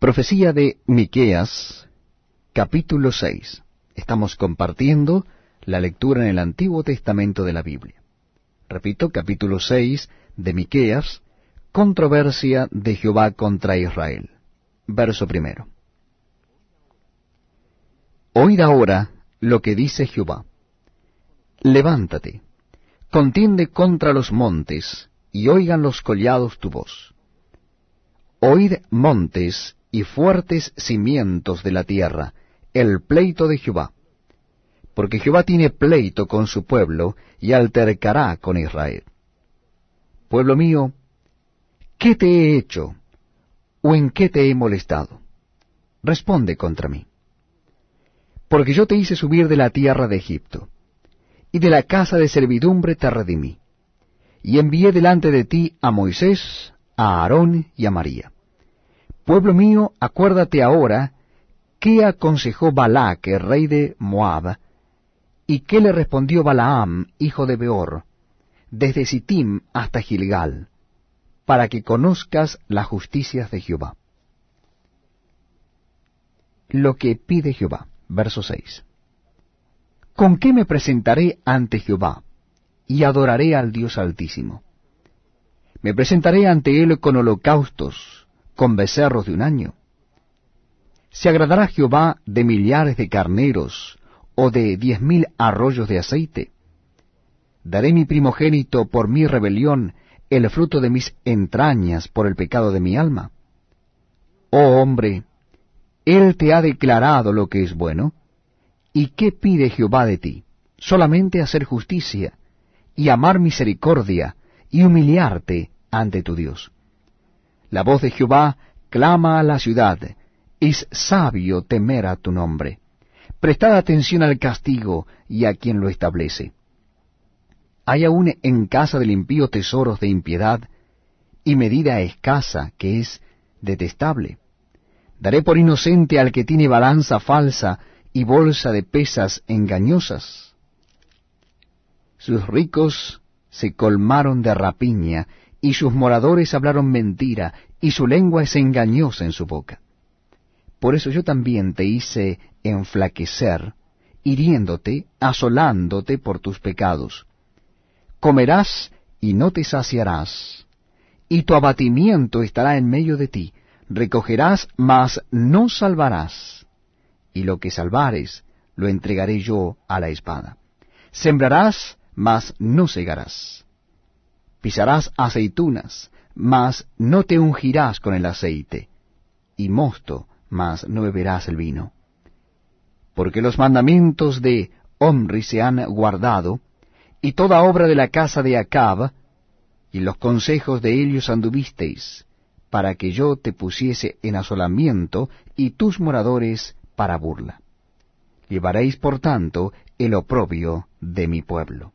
Profecía de Miqueas, capítulo 6. Estamos compartiendo la lectura en el Antiguo Testamento de la Biblia. Repito, capítulo 6 de Miqueas, controversia de Jehová contra Israel. Verso primero. Oíd ahora lo que dice Jehová. Levántate, contiende contra los montes, y oigan los collados tu voz. Oíd montes y fuertes cimientos de la tierra, el pleito de Jehová. Porque Jehová tiene pleito con su pueblo y altercará con Israel. Pueblo mío, ¿qué te he hecho? ¿O en qué te he molestado? Responde contra mí. Porque yo te hice subir de la tierra de Egipto, y de la casa de servidumbre te redimí, y envié delante de ti a Moisés, a Aarón y a María Pueblo mío, acuérdate ahora qué aconsejó Balac, rey de Moab, y qué le respondió Balaam, hijo de Beor, desde Sittim hasta Gilgal, para que conozcas las justicias de Jehová. Lo que pide Jehová, verso 6. ¿Con qué me presentaré ante Jehová y adoraré al Dios Altísimo? Me presentaré ante él con holocaustos, con becerros de un año? ¿Se agradará Jehová de millares de carneros o de diez mil arroyos de aceite? ¿Daré mi primogénito por mi rebelión, el fruto de mis entrañas por el pecado de mi alma? Oh hombre, Él te ha declarado lo que es bueno. ¿Y qué pide Jehová de ti? Solamente hacer justicia, y amar misericordia, y humillarte ante tu Dios. La voz de Jehová clama a la ciudad. Es sabio temer a tu nombre. Prestad atención al castigo y a quien lo establece. Hay aún en casa del impío tesoros de impiedad y medida escasa que es detestable. Daré por inocente al que tiene balanza falsa y bolsa de pesas engañosas. Sus ricos se colmaron de rapiña y sus moradores hablaron mentira, y su lengua es engañosa en su boca. Por eso yo también te hice enflaquecer, hiriéndote, asolándote por tus pecados. Comerás y no te saciarás, y tu abatimiento estará en medio de ti. Recogerás, mas no salvarás, y lo que salvares lo entregaré yo a la espada. Sembrarás, mas no segarás pisarás aceitunas, mas no te ungirás con el aceite, y mosto, mas no beberás el vino. Porque los mandamientos de Omri se han guardado, y toda obra de la casa de Acab, y los consejos de ellos anduvisteis, para que yo te pusiese en asolamiento, y tus moradores para burla. Llevaréis, por tanto, el oprobio de mi pueblo.